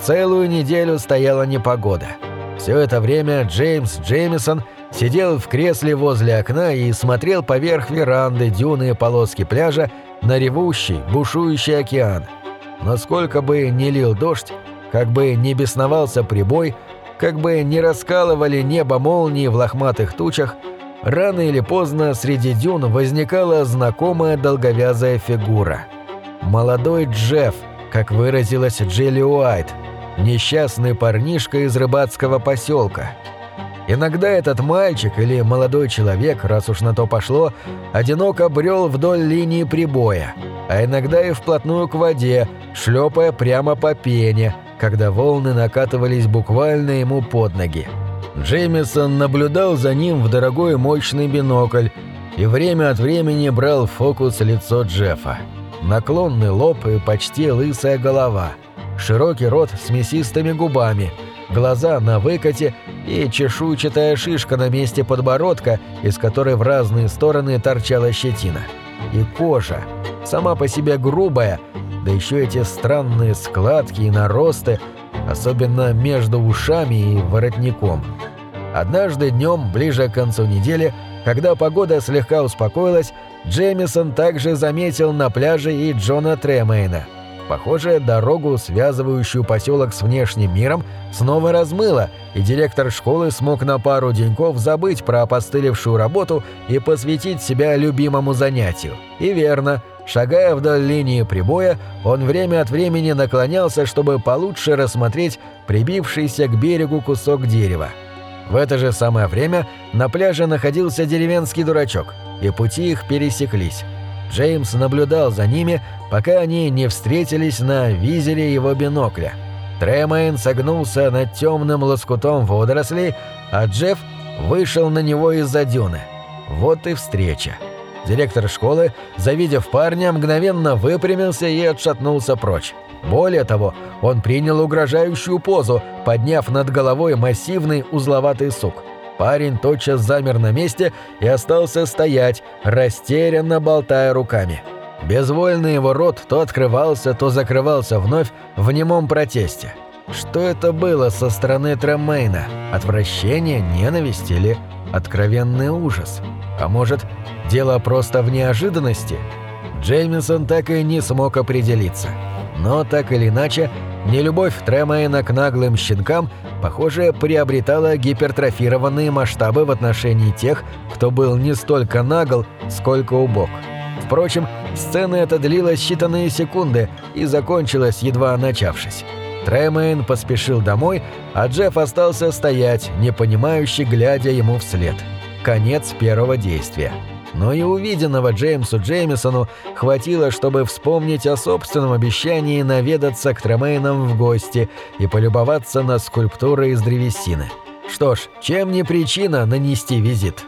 Целую неделю стояла непогода. Все это время Джеймс Джеймисон сидел в кресле возле окна и смотрел поверх веранды дюны и полоски пляжа на ревущий, бушующий океан. Насколько бы не лил дождь, как бы не бесновался прибой, как бы не раскалывали небо молнии в лохматых тучах, рано или поздно среди дюн возникала знакомая долговязая фигура. Молодой Джефф, как выразилась Джилли Уайт – несчастный парнишка из рыбацкого поселка. Иногда этот мальчик или молодой человек, раз уж на то пошло, одиноко брел вдоль линии прибоя, а иногда и вплотную к воде, шлепая прямо по пене, когда волны накатывались буквально ему под ноги. Джеймисон наблюдал за ним в дорогой мощный бинокль и время от времени брал в фокус лицо Джеффа. Наклонный лоб и почти лысая голова – широкий рот с мясистыми губами, глаза на выкате и чешуйчатая шишка на месте подбородка, из которой в разные стороны торчала щетина. И кожа, сама по себе грубая, да еще эти странные складки и наросты, особенно между ушами и воротником. Однажды днем, ближе к концу недели, когда погода слегка успокоилась, Джеймисон также заметил на пляже и Джона Тремейна – Похоже, дорогу, связывающую поселок с внешним миром, снова размыло, и директор школы смог на пару деньков забыть про опостылевшую работу и посвятить себя любимому занятию. И верно, шагая вдоль линии прибоя, он время от времени наклонялся, чтобы получше рассмотреть прибившийся к берегу кусок дерева. В это же самое время на пляже находился деревенский дурачок, и пути их пересеклись. Джеймс наблюдал за ними, пока они не встретились на визере его бинокля. Тремейн согнулся над темным лоскутом водорослей, а Джефф вышел на него из-за дюны. Вот и встреча. Директор школы, завидев парня, мгновенно выпрямился и отшатнулся прочь. Более того, он принял угрожающую позу, подняв над головой массивный узловатый сук. Парень тотчас замер на месте и остался стоять, растерянно болтая руками. Безвольный его рот то открывался, то закрывался вновь в немом протесте. Что это было со стороны Тремейна? Отвращение, ненависть или откровенный ужас? А может, дело просто в неожиданности? Джеймисон так и не смог определиться. Но так или иначе, нелюбовь Тремейна к наглым щенкам – похоже, приобретала гипертрофированные масштабы в отношении тех, кто был не столько нагл, сколько убог. Впрочем, сцена эта длилась считанные секунды и закончилась, едва начавшись. Тремейн поспешил домой, а Джефф остался стоять, непонимающе глядя ему вслед. Конец первого действия но и увиденного Джеймсу Джеймисону хватило, чтобы вспомнить о собственном обещании наведаться к Тремейнам в гости и полюбоваться на скульптуры из древесины. Что ж, чем не причина нанести визит?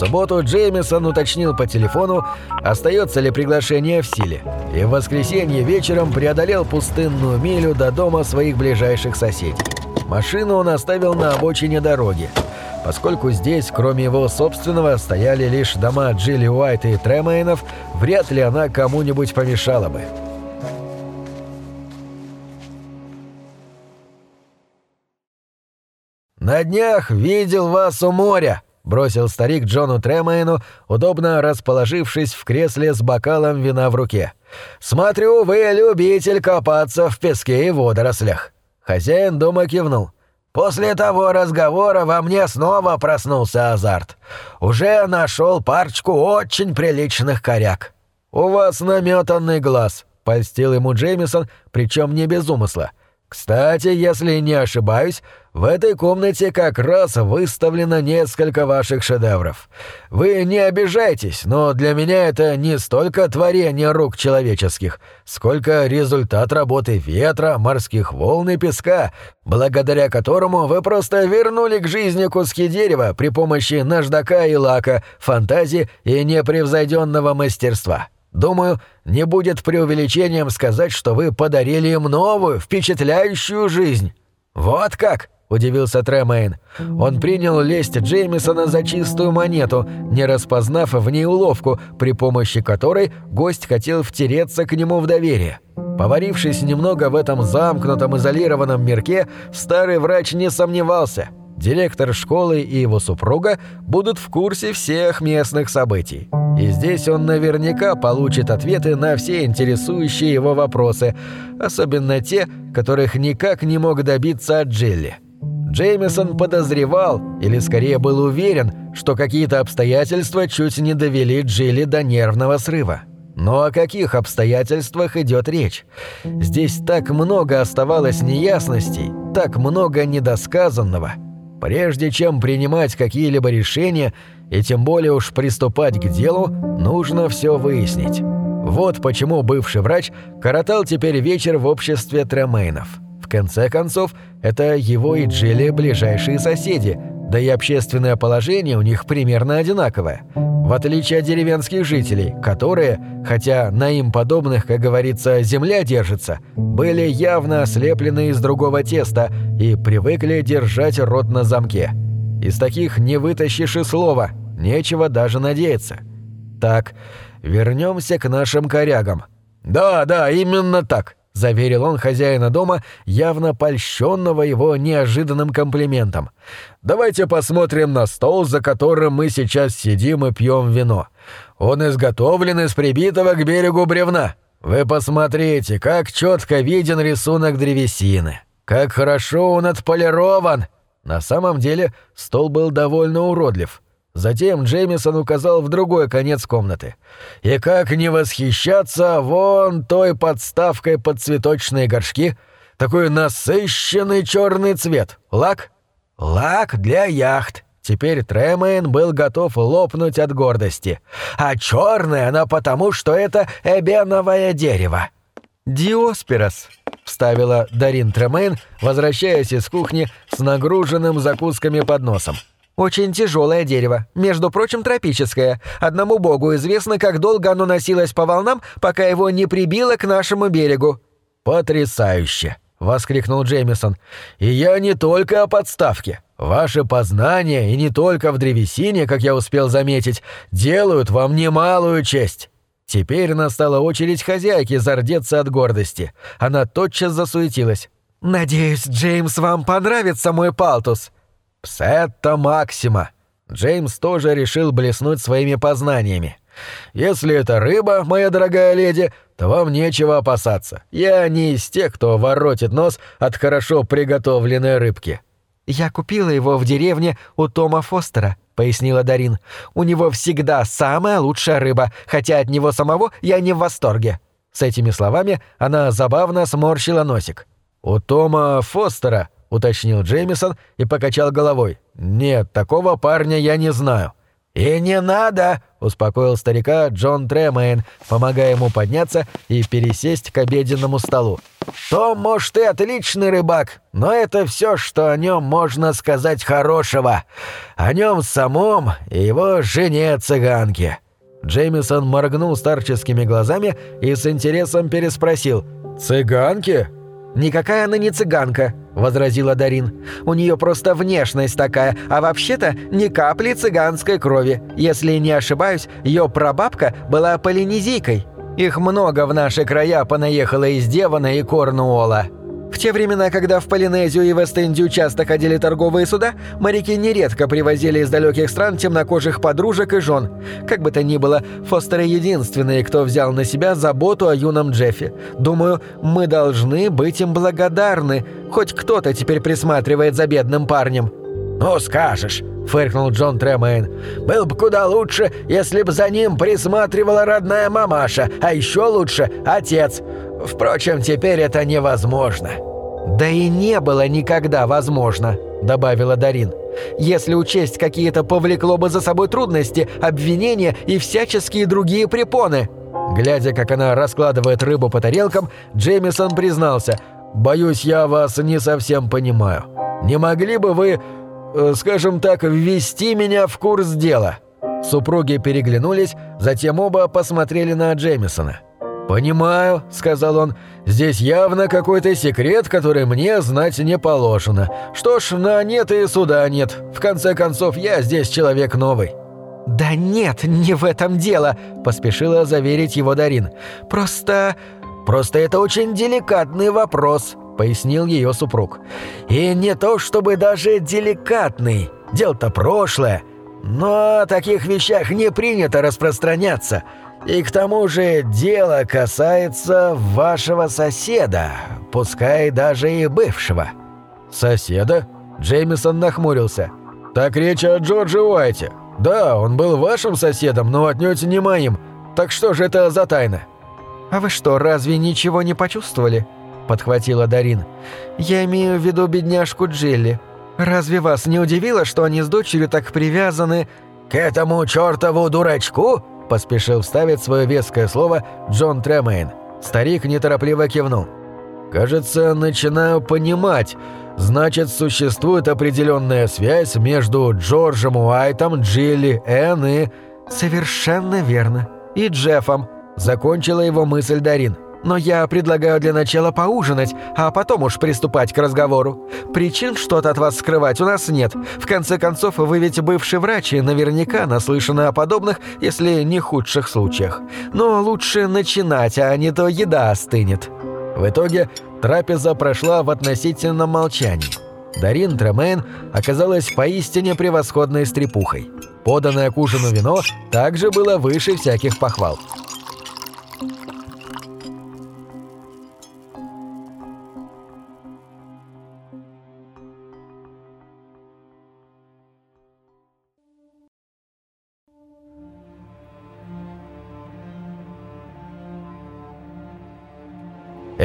Субботу Джеймисон уточнил по телефону, остается ли приглашение в силе, и в воскресенье вечером преодолел пустынную милю до дома своих ближайших соседей. Машину он оставил на обочине дороги, поскольку здесь, кроме его собственного, стояли лишь дома Джилли Уайт и Тремейнов, вряд ли она кому-нибудь помешала бы. «На днях видел вас у моря», — бросил старик Джону Тремейну, удобно расположившись в кресле с бокалом вина в руке. «Смотрю, вы любитель копаться в песке и водорослях». Хозяин дома кивнул. «После того разговора во мне снова проснулся азарт. Уже нашел парочку очень приличных коряк». «У вас наметанный глаз», — польстил ему Джеймисон, причем не без умысла. «Кстати, если не ошибаюсь, в этой комнате как раз выставлено несколько ваших шедевров. Вы не обижайтесь, но для меня это не столько творение рук человеческих, сколько результат работы ветра, морских волн и песка, благодаря которому вы просто вернули к жизни куски дерева при помощи наждака и лака, фантазии и непревзойденного мастерства». Думаю, не будет преувеличением сказать, что вы подарили им новую, впечатляющую жизнь. Вот как!» Удивился Тремейн. Он принял лесть Джеймисона за чистую монету, не распознав в ней уловку, при помощи которой гость хотел втереться к нему в доверие. Поварившись немного в этом замкнутом изолированном мирке, старый врач не сомневался. Директор школы и его супруга будут в курсе всех местных событий. И здесь он наверняка получит ответы на все интересующие его вопросы, особенно те, которых никак не мог добиться от Джилли. Джеймисон подозревал, или скорее был уверен, что какие-то обстоятельства чуть не довели Джилли до нервного срыва. Но о каких обстоятельствах идет речь? Здесь так много оставалось неясностей, так много недосказанного. Прежде чем принимать какие-либо решения, и тем более уж приступать к делу, нужно все выяснить. Вот почему бывший врач коротал теперь вечер в обществе Тремейнов конце концов, это его и Джилли ближайшие соседи, да и общественное положение у них примерно одинаковое. В отличие от деревенских жителей, которые, хотя на им подобных, как говорится, земля держится, были явно ослеплены из другого теста и привыкли держать рот на замке. Из таких не вытащишь и слова, нечего даже надеяться. Так, вернемся к нашим корягам. Да, да, именно так. — заверил он хозяина дома, явно польщенного его неожиданным комплиментом. «Давайте посмотрим на стол, за которым мы сейчас сидим и пьем вино. Он изготовлен из прибитого к берегу бревна. Вы посмотрите, как четко виден рисунок древесины, как хорошо он отполирован». На самом деле стол был довольно уродлив — Затем Джеймисон указал в другой конец комнаты. «И как не восхищаться вон той подставкой под цветочные горшки? Такой насыщенный черный цвет. Лак? Лак для яхт». Теперь Тремейн был готов лопнуть от гордости. «А черная она потому, что это эбеновое дерево». «Диоспирос», — вставила Дарин Тремейн, возвращаясь из кухни с нагруженным закусками подносом. Очень тяжелое дерево, между прочим, тропическое. Одному богу известно, как долго оно носилось по волнам, пока его не прибило к нашему берегу». «Потрясающе!» — воскликнул Джеймисон. «И я не только о подставке. Ваши познания, и не только в древесине, как я успел заметить, делают вам немалую честь». Теперь настала очередь хозяйки зардеться от гордости. Она тотчас засуетилась. «Надеюсь, Джеймс, вам понравится мой палтус». «Псетта Максима!» Джеймс тоже решил блеснуть своими познаниями. «Если это рыба, моя дорогая леди, то вам нечего опасаться. Я не из тех, кто воротит нос от хорошо приготовленной рыбки». «Я купила его в деревне у Тома Фостера», — пояснила Дарин. «У него всегда самая лучшая рыба, хотя от него самого я не в восторге». С этими словами она забавно сморщила носик. «У Тома Фостера», — уточнил Джеймисон и покачал головой. «Нет, такого парня я не знаю». «И не надо!» — успокоил старика Джон Тремейн, помогая ему подняться и пересесть к обеденному столу. «Том, может, и отличный рыбак, но это все, что о нем можно сказать хорошего. О нем самом и его жене-цыганке». Джеймисон моргнул старческими глазами и с интересом переспросил. «Цыганки?» «Никакая она не цыганка», — возразила Дарин. «У нее просто внешность такая, а вообще-то ни капли цыганской крови. Если не ошибаюсь, ее прабабка была полинезийкой. Их много в наши края понаехало из Девана и Корнуола». В те времена, когда в Полинезию и Вест-Индию часто ходили торговые суда, моряки нередко привозили из далеких стран темнокожих подружек и жен. Как бы то ни было, Фостеры единственные, кто взял на себя заботу о юном Джеффе. Думаю, мы должны быть им благодарны. Хоть кто-то теперь присматривает за бедным парнем». «Ну, скажешь», — фыркнул Джон Тремейн. «Был бы куда лучше, если бы за ним присматривала родная мамаша, а еще лучше — отец. Впрочем, теперь это невозможно». «Да и не было никогда возможно», — добавила Дарин. «Если учесть, какие это повлекло бы за собой трудности, обвинения и всяческие другие препоны». Глядя, как она раскладывает рыбу по тарелкам, Джеймисон признался. «Боюсь, я вас не совсем понимаю. Не могли бы вы, э, скажем так, ввести меня в курс дела?» Супруги переглянулись, затем оба посмотрели на Джеймисона. «Понимаю», — сказал он, — «здесь явно какой-то секрет, который мне знать не положено. Что ж, на нет и суда нет. В конце концов, я здесь человек новый». «Да нет, не в этом дело», — поспешила заверить его Дарин. «Просто...» «Просто это очень деликатный вопрос», — пояснил ее супруг. «И не то чтобы даже деликатный. Дело-то прошлое. Но о таких вещах не принято распространяться». И к тому же дело касается вашего соседа, пускай даже и бывшего». «Соседа?» Джеймисон нахмурился. «Так речь о Джорджи Уайте. Да, он был вашим соседом, но отнюдь не моим. Так что же это за тайна?» «А вы что, разве ничего не почувствовали?» подхватила Дарин. «Я имею в виду бедняжку Джилли. Разве вас не удивило, что они с дочерью так привязаны...» «К этому чертову дурачку?» Поспешил вставить свое веское слово Джон Тремейн. Старик неторопливо кивнул. «Кажется, начинаю понимать. Значит, существует определенная связь между Джорджем Уайтом, Джилли, Энн и...» «Совершенно верно. И Джеффом», — закончила его мысль Дарин. Но я предлагаю для начала поужинать, а потом уж приступать к разговору. Причин что-то от вас скрывать у нас нет. В конце концов, вы ведь бывший врач и наверняка наслышаны о подобных, если не худших случаях. Но лучше начинать, а не то еда остынет». В итоге трапеза прошла в относительном молчании. Дарин Тремейн оказалась поистине превосходной стрепухой. Поданное к ужину вино также было выше всяких похвал.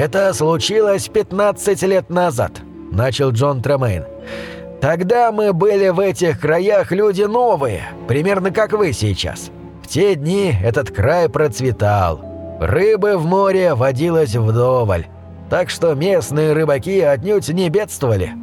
«Это случилось 15 лет назад», — начал Джон Тремейн. «Тогда мы были в этих краях люди новые, примерно как вы сейчас. В те дни этот край процветал. Рыбы в море водилось вдоволь. Так что местные рыбаки отнюдь не бедствовали.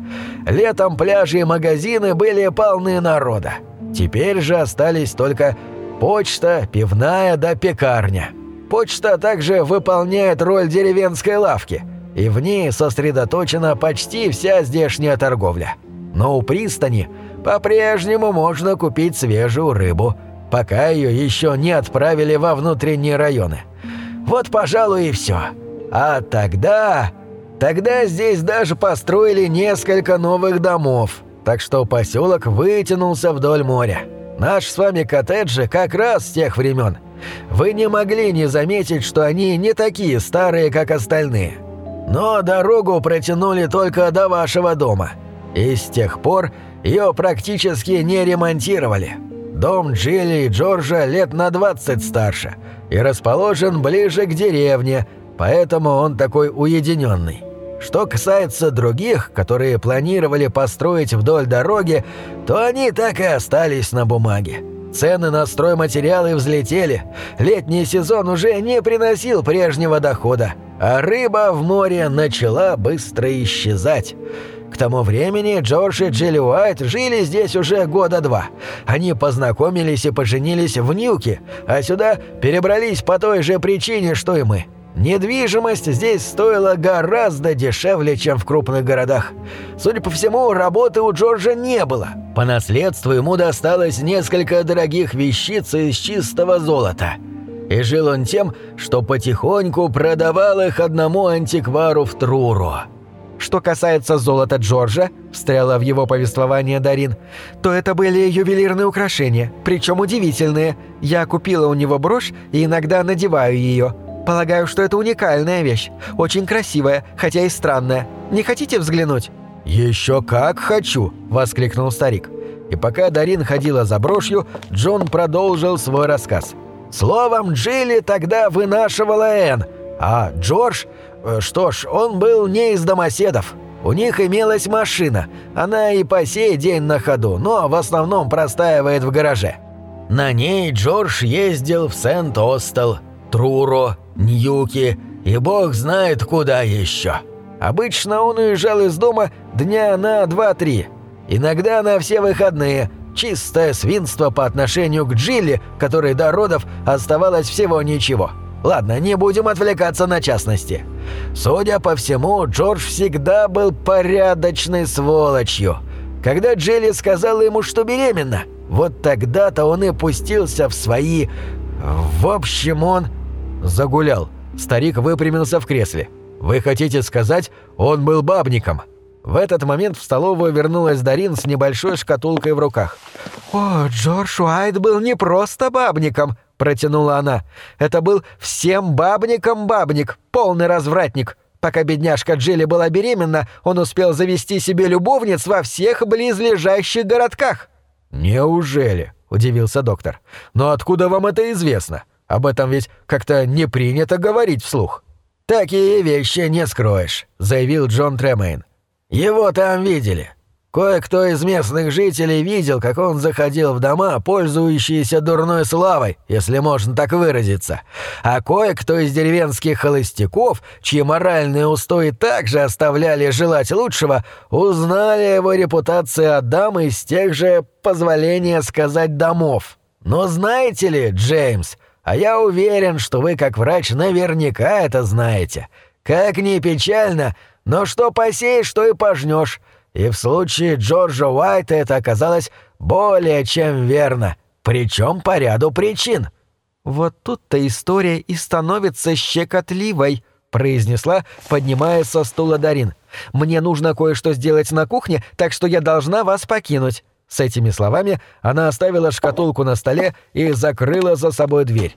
Летом пляжи и магазины были полны народа. Теперь же остались только почта, пивная да пекарня». Почта также выполняет роль деревенской лавки, и в ней сосредоточена почти вся здешняя торговля. Но у пристани по-прежнему можно купить свежую рыбу, пока ее еще не отправили во внутренние районы. Вот, пожалуй, и все. А тогда... Тогда здесь даже построили несколько новых домов, так что поселок вытянулся вдоль моря. Наш с вами коттеджи как раз с тех времен – вы не могли не заметить, что они не такие старые, как остальные. Но дорогу протянули только до вашего дома. И с тех пор ее практически не ремонтировали. Дом Джилли и Джорджа лет на 20 старше и расположен ближе к деревне, поэтому он такой уединенный. Что касается других, которые планировали построить вдоль дороги, то они так и остались на бумаге. Цены на стройматериалы взлетели. Летний сезон уже не приносил прежнего дохода, а рыба в море начала быстро исчезать. К тому времени Джордж и Джилли Уайт жили здесь уже года два. Они познакомились и поженились в Ньюке, а сюда перебрались по той же причине, что и мы – Недвижимость здесь стоила гораздо дешевле, чем в крупных городах. Судя по всему, работы у Джорджа не было. По наследству ему досталось несколько дорогих вещиц из чистого золота. И жил он тем, что потихоньку продавал их одному антиквару в Труру. Что касается золота Джорджа, встряла в его повествование Дарин, то это были ювелирные украшения, причем удивительные. Я купила у него брошь и иногда надеваю ее. Полагаю, что это уникальная вещь. Очень красивая, хотя и странная. Не хотите взглянуть?» «Еще как хочу!» – воскликнул старик. И пока Дарин ходила за брошью, Джон продолжил свой рассказ. «Словом, Джилли тогда вынашивала Энн, а Джордж... Э, что ж, он был не из домоседов. У них имелась машина. Она и по сей день на ходу, но в основном простаивает в гараже. На ней Джордж ездил в Сент-Остел, Труро, Ньюки и бог знает куда еще. Обычно он уезжал из дома дня на два-три, иногда на все выходные. Чистое свинство по отношению к Джилли, которой до родов оставалось всего ничего. Ладно, не будем отвлекаться на частности. Судя по всему, Джордж всегда был порядочной сволочью. Когда Джилли сказала ему, что беременна, вот тогда-то он и пустился в свои... В общем, он... Загулял. Старик выпрямился в кресле. «Вы хотите сказать, он был бабником?» В этот момент в столовую вернулась Дарин с небольшой шкатулкой в руках. «О, Джордж Уайт был не просто бабником», — протянула она. «Это был всем бабником бабник, полный развратник. Пока бедняжка Джилли была беременна, он успел завести себе любовниц во всех близлежащих городках». «Неужели?» — удивился доктор. «Но откуда вам это известно? Об этом ведь как-то не принято говорить вслух». «Такие вещи не скроешь», — заявил Джон Тремейн. «Его там видели. Кое-кто из местных жителей видел, как он заходил в дома, пользующиеся дурной славой, если можно так выразиться. А кое-кто из деревенских холостяков, чьи моральные устои также оставляли желать лучшего, узнали его репутации от дам из тех же, позволения сказать, домов. Но знаете ли, Джеймс, а я уверен, что вы, как врач, наверняка это знаете. Как ни печально, но что посеешь, то и пожнешь. И в случае Джорджа Уайта это оказалось более чем верно, причем по ряду причин. «Вот тут-то история и становится щекотливой», — произнесла, поднимаясь со стула Дарин. «Мне нужно кое-что сделать на кухне, так что я должна вас покинуть». С этими словами она оставила шкатулку на столе и закрыла за собой дверь.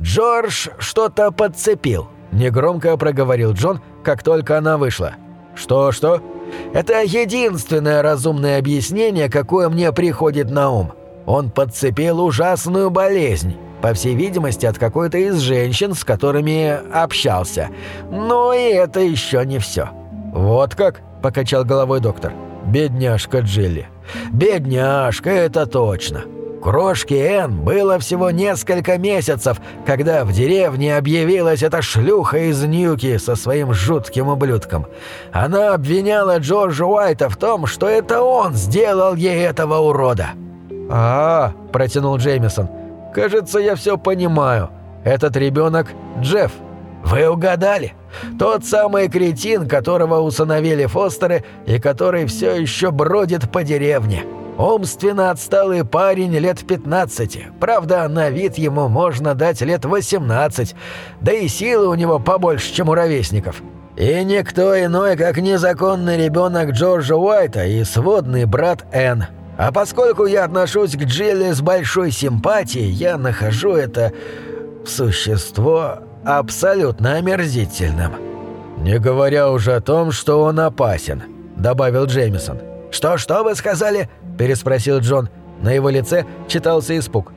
«Джордж что-то подцепил», — негромко проговорил Джон, как только она вышла. «Что-что?» «Это единственное разумное объяснение, какое мне приходит на ум. Он подцепил ужасную болезнь, по всей видимости, от какой-то из женщин, с которыми общался. Но и это еще не все». «Вот как?» – покачал головой доктор. «Бедняжка Джилли». «Бедняжка, это точно. Крошке Энн было всего несколько месяцев, когда в деревне объявилась эта шлюха из Ньюки со своим жутким ублюдком. Она обвиняла Джорджа Уайта в том, что это он сделал ей этого урода. «А, -а — протянул Джеймисон, — кажется, я все понимаю. Этот ребенок Джефф». «Вы угадали. Тот самый кретин, которого усыновили Фостеры и который все еще бродит по деревне». Умственно отсталый парень лет 15. Правда, на вид ему можно дать лет 18. Да и силы у него побольше, чем у ровесников. И никто иной, как незаконный ребенок Джорджа Уайта и сводный брат Энн. А поскольку я отношусь к Джилли с большой симпатией, я нахожу это существо абсолютно омерзительным. «Не говоря уже о том, что он опасен», — добавил Джеймисон. «Что-что вы сказали?» переспросил Джон. На его лице читался испуг.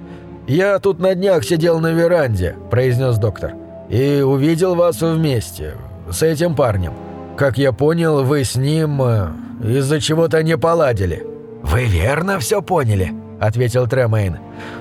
«Я тут на днях сидел на веранде», – произнес доктор. «И увидел вас вместе, с этим парнем. Как я понял, вы с ним э, из-за чего-то не поладили». «Вы верно все поняли», – ответил Тремейн.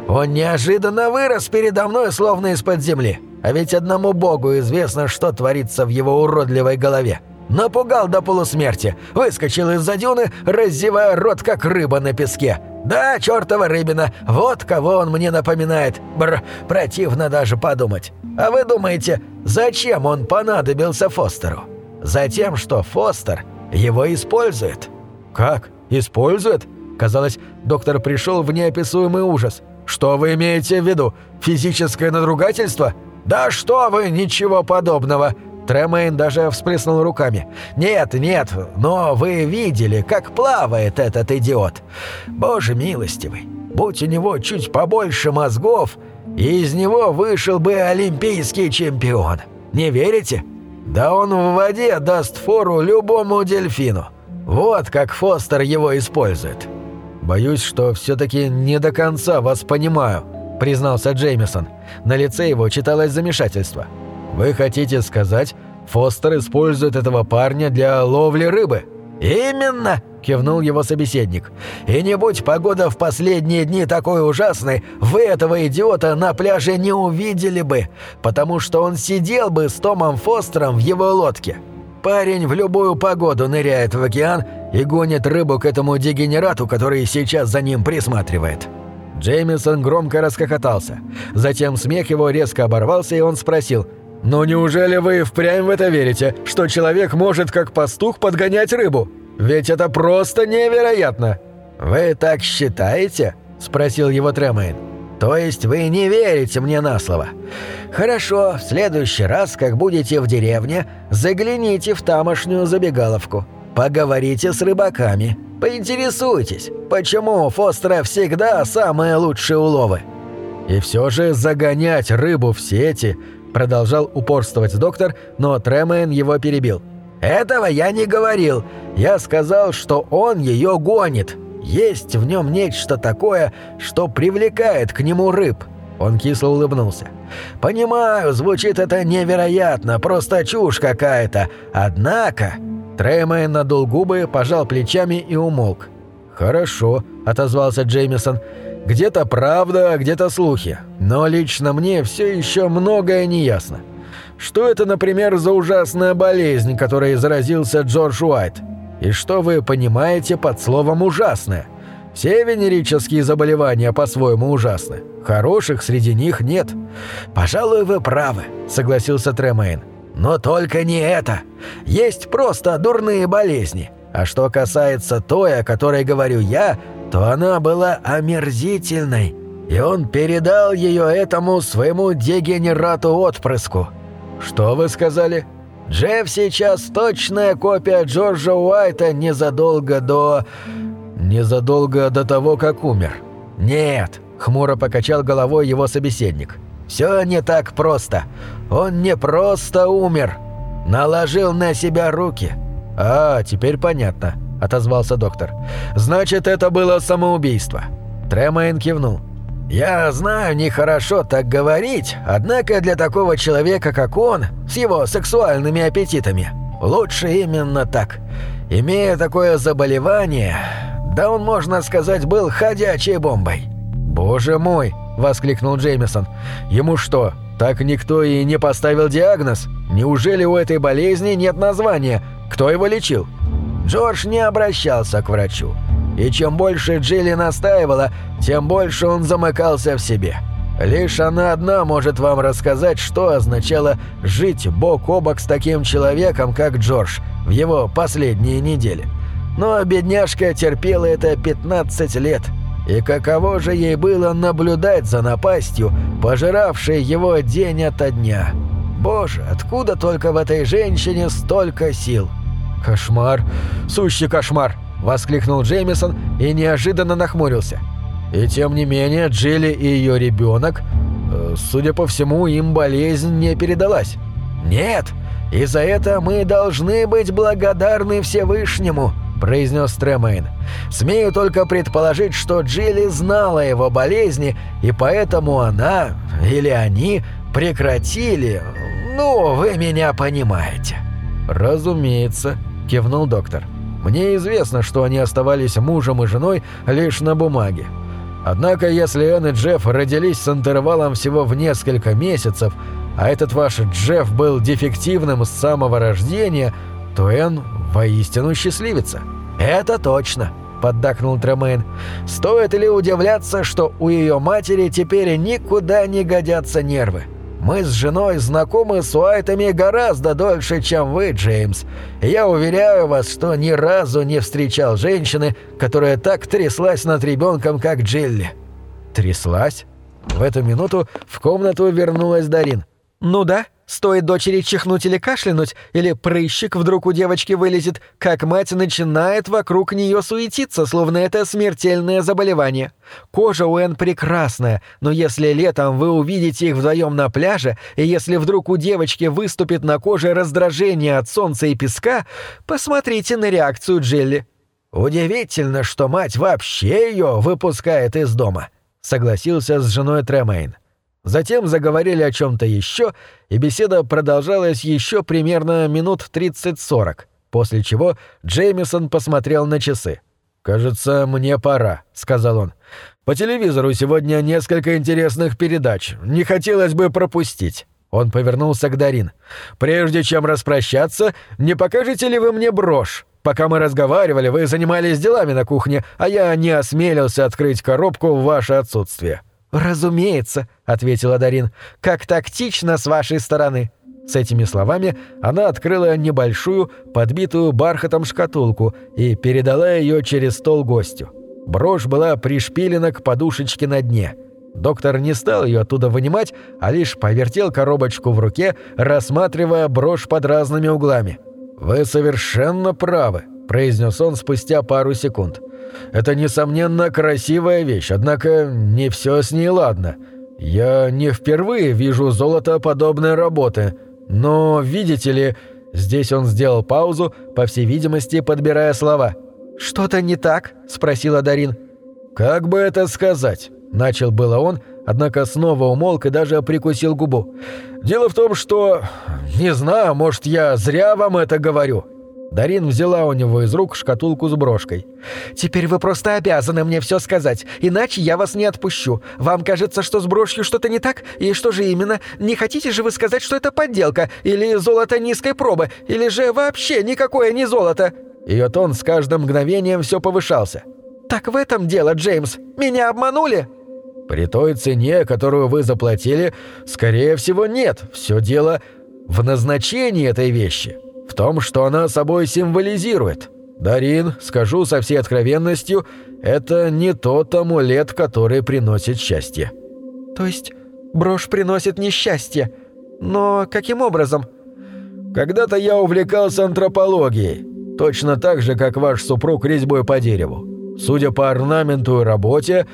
«Он неожиданно вырос передо мной, словно из-под земли. А ведь одному богу известно, что творится в его уродливой голове. Напугал до полусмерти, выскочил из-за дюны, раздевая рот, как рыба на песке. Да, чертова рыбина, вот кого он мне напоминает. Бр, противно даже подумать. А вы думаете, зачем он понадобился Фостеру? Затем, что Фостер его использует. Как? Использует? Казалось, доктор пришел в неописуемый ужас. Что вы имеете в виду? Физическое надругательство? Да что вы, ничего подобного. Тремейн даже всплеснул руками. «Нет, нет, но вы видели, как плавает этот идиот. Боже милостивый, будь у него чуть побольше мозгов, и из него вышел бы олимпийский чемпион. Не верите? Да он в воде даст фору любому дельфину. Вот как Фостер его использует». «Боюсь, что все-таки не до конца вас понимаю», — признался Джеймисон. На лице его читалось замешательство. Вы хотите сказать, Фостер использует этого парня для ловли рыбы? Именно, кивнул его собеседник. И не будь погода в последние дни такой ужасной, вы этого идиота на пляже не увидели бы, потому что он сидел бы с Томом Фостером в его лодке. Парень в любую погоду ныряет в океан и гонит рыбу к этому дегенерату, который сейчас за ним присматривает. Джеймисон громко расхохотался. Затем смех его резко оборвался, и он спросил «Ну неужели вы впрямь в это верите, что человек может как пастух подгонять рыбу? Ведь это просто невероятно!» «Вы так считаете?» – спросил его Тремейн. «То есть вы не верите мне на слово? Хорошо, в следующий раз, как будете в деревне, загляните в тамошнюю забегаловку. Поговорите с рыбаками. Поинтересуйтесь, почему у Фостера всегда самые лучшие уловы». «И все же загонять рыбу в сети», – продолжал упорствовать доктор, но Тремейн его перебил. «Этого я не говорил. Я сказал, что он ее гонит. Есть в нем нечто такое, что привлекает к нему рыб». Он кисло улыбнулся. «Понимаю, звучит это невероятно, просто чушь какая-то. Однако...» Треймейн надул губы, пожал плечами и умолк. «Хорошо», — отозвался Джеймисон. «Где-то правда, а где-то слухи. Но лично мне все еще многое не ясно. Что это, например, за ужасная болезнь, которой заразился Джордж Уайт? И что вы понимаете под словом «ужасное»? Все венерические заболевания по-своему ужасны. Хороших среди них нет. «Пожалуй, вы правы», — согласился Тремейн. «Но только не это. Есть просто дурные болезни. А что касается той, о которой говорю я, то она была омерзительной, и он передал ее этому своему дегенерату-отпрыску». «Что вы сказали?» Джефф сейчас точная копия Джорджа Уайта незадолго до... Незадолго до того, как умер. Нет, хмуро покачал головой его собеседник. Все не так просто. Он не просто умер. Наложил на себя руки. А, теперь понятно, отозвался доктор. Значит, это было самоубийство. Тремейн кивнул. «Я знаю, нехорошо так говорить, однако для такого человека, как он, с его сексуальными аппетитами, лучше именно так. Имея такое заболевание, да он, можно сказать, был ходячей бомбой». «Боже мой!» – воскликнул Джеймисон. «Ему что, так никто и не поставил диагноз? Неужели у этой болезни нет названия? Кто его лечил?» Джордж не обращался к врачу. И чем больше Джилли настаивала, тем больше он замыкался в себе. Лишь она одна может вам рассказать, что означало жить бок о бок с таким человеком, как Джордж, в его последние недели. Но бедняжка терпела это 15 лет. И каково же ей было наблюдать за напастью, пожиравшей его день ото дня. Боже, откуда только в этой женщине столько сил? Кошмар, сущий кошмар. Воскликнул Джеймисон и неожиданно нахмурился. И тем не менее Джилли и ее ребенок, э, судя по всему, им болезнь не передалась. «Нет, и за это мы должны быть благодарны Всевышнему», – произнес Тремейн. «Смею только предположить, что Джилли знала его болезни, и поэтому она или они прекратили... Ну, вы меня понимаете». «Разумеется», – кивнул доктор. Мне известно, что они оставались мужем и женой лишь на бумаге. Однако, если Энн и Джефф родились с интервалом всего в несколько месяцев, а этот ваш Джефф был дефективным с самого рождения, то Энн воистину счастливица. «Это точно», — поддакнул Тремейн. «Стоит ли удивляться, что у ее матери теперь никуда не годятся нервы? Мы с женой знакомы с Уайтами гораздо дольше, чем вы, Джеймс. Я уверяю вас, что ни разу не встречал женщины, которая так тряслась над ребенком, как Джилли». «Тряслась?» В эту минуту в комнату вернулась Дарин. «Ну да», Стоит дочери чихнуть или кашлянуть, или прыщик вдруг у девочки вылезет, как мать начинает вокруг нее суетиться, словно это смертельное заболевание. Кожа у Энн прекрасная, но если летом вы увидите их вдвоем на пляже, и если вдруг у девочки выступит на коже раздражение от солнца и песка, посмотрите на реакцию Джилли. «Удивительно, что мать вообще ее выпускает из дома», — согласился с женой Тремейн. Затем заговорили о чем-то еще, и беседа продолжалась еще примерно минут 30-40, после чего Джеймисон посмотрел на часы. «Кажется, мне пора», — сказал он. «По телевизору сегодня несколько интересных передач. Не хотелось бы пропустить». Он повернулся к Дарин. «Прежде чем распрощаться, не покажете ли вы мне брошь?» Пока мы разговаривали, вы занимались делами на кухне, а я не осмелился открыть коробку в ваше отсутствие». «Разумеется», — ответила Дарин, — «как тактично с вашей стороны». С этими словами она открыла небольшую, подбитую бархатом шкатулку и передала ее через стол гостю. Брошь была пришпилена к подушечке на дне. Доктор не стал ее оттуда вынимать, а лишь повертел коробочку в руке, рассматривая брошь под разными углами. «Вы совершенно правы», — произнес он спустя пару секунд. «Это, несомненно, красивая вещь, однако не все с ней ладно. Я не впервые вижу золото подобной работы, но, видите ли...» Здесь он сделал паузу, по всей видимости, подбирая слова. «Что-то не так?» – спросила Дарин. «Как бы это сказать?» – начал было он, однако снова умолк и даже прикусил губу. «Дело в том, что... Не знаю, может, я зря вам это говорю». Дарин взяла у него из рук шкатулку с брошкой. «Теперь вы просто обязаны мне все сказать, иначе я вас не отпущу. Вам кажется, что с брошью что-то не так? И что же именно? Не хотите же вы сказать, что это подделка? Или золото низкой пробы? Или же вообще никакое не золото?» Ее тон с каждым мгновением все повышался. «Так в этом дело, Джеймс. Меня обманули?» «При той цене, которую вы заплатили, скорее всего, нет. Все дело в назначении этой вещи, в том, что она собой символизирует. Дарин, скажу со всей откровенностью, это не тот амулет, который приносит счастье». «То есть брошь приносит несчастье? Но каким образом?» «Когда-то я увлекался антропологией». Точно так же, как ваш супруг резьбой по дереву. Судя по орнаменту и работе,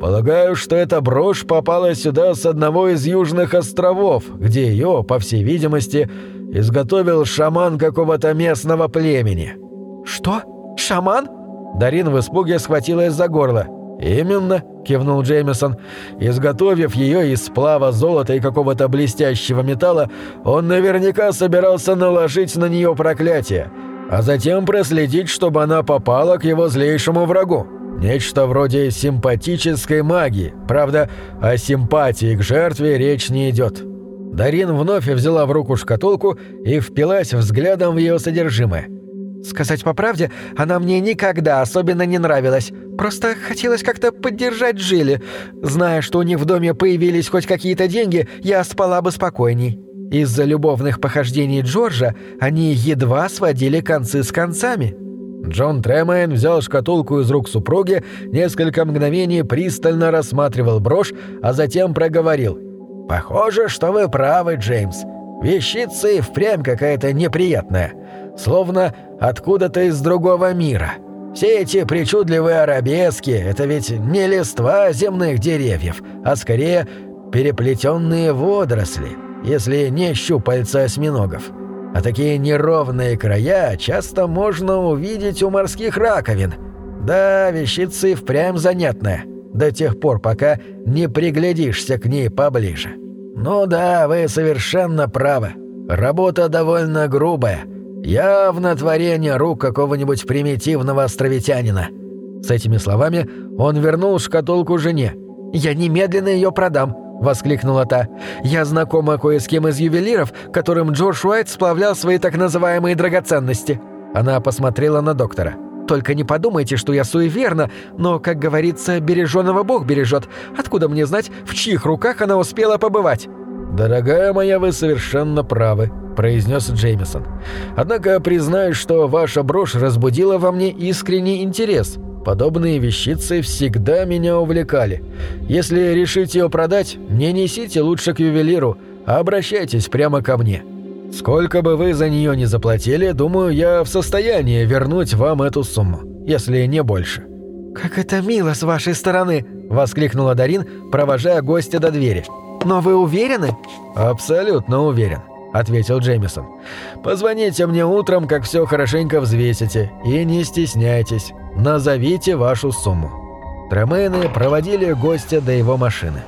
полагаю, что эта брошь попала сюда с одного из южных островов, где ее, по всей видимости, изготовил шаман какого-то местного племени». «Что? Шаман?» Дарин в испуге схватилась за горло. «Именно», — кивнул Джеймисон. «Изготовив ее из сплава золота и какого-то блестящего металла, он наверняка собирался наложить на нее проклятие» а затем проследить, чтобы она попала к его злейшему врагу. Нечто вроде симпатической магии. Правда, о симпатии к жертве речь не идет. Дарин вновь взяла в руку шкатулку и впилась взглядом в ее содержимое. «Сказать по правде, она мне никогда особенно не нравилась. Просто хотелось как-то поддержать Джилли. Зная, что у них в доме появились хоть какие-то деньги, я спала бы спокойней». Из-за любовных похождений Джорджа они едва сводили концы с концами. Джон Тремейн взял шкатулку из рук супруги, несколько мгновений пристально рассматривал брошь, а затем проговорил. «Похоже, что вы правы, Джеймс. Вещица и впрямь какая-то неприятная. Словно откуда-то из другого мира. Все эти причудливые арабески — это ведь не листва земных деревьев, а скорее переплетенные водоросли» если не щупальца осьминогов. А такие неровные края часто можно увидеть у морских раковин. Да, вещица и впрямь занятная, до тех пор, пока не приглядишься к ней поближе. Ну да, вы совершенно правы. Работа довольно грубая. Явно творение рук какого-нибудь примитивного островитянина. С этими словами он вернул шкатулку жене. «Я немедленно ее продам», — воскликнула та. «Я знакома кое с кем из ювелиров, которым Джордж Уайт сплавлял свои так называемые драгоценности». Она посмотрела на доктора. «Только не подумайте, что я суеверна, но, как говорится, береженого Бог бережет. Откуда мне знать, в чьих руках она успела побывать?» «Дорогая моя, вы совершенно правы», — произнес Джеймисон. «Однако признаюсь, что ваша брошь разбудила во мне искренний интерес». Подобные вещицы всегда меня увлекали. Если решите ее продать, не несите лучше к ювелиру, а обращайтесь прямо ко мне. Сколько бы вы за нее не заплатили, думаю, я в состоянии вернуть вам эту сумму, если не больше». «Как это мило с вашей стороны!» – воскликнула Дарин, провожая гостя до двери. «Но вы уверены?» «Абсолютно уверен», – ответил Джеймисон. «Позвоните мне утром, как все хорошенько взвесите, и не стесняйтесь. Назовите вашу сумму». Тремейны проводили гостя до его машины.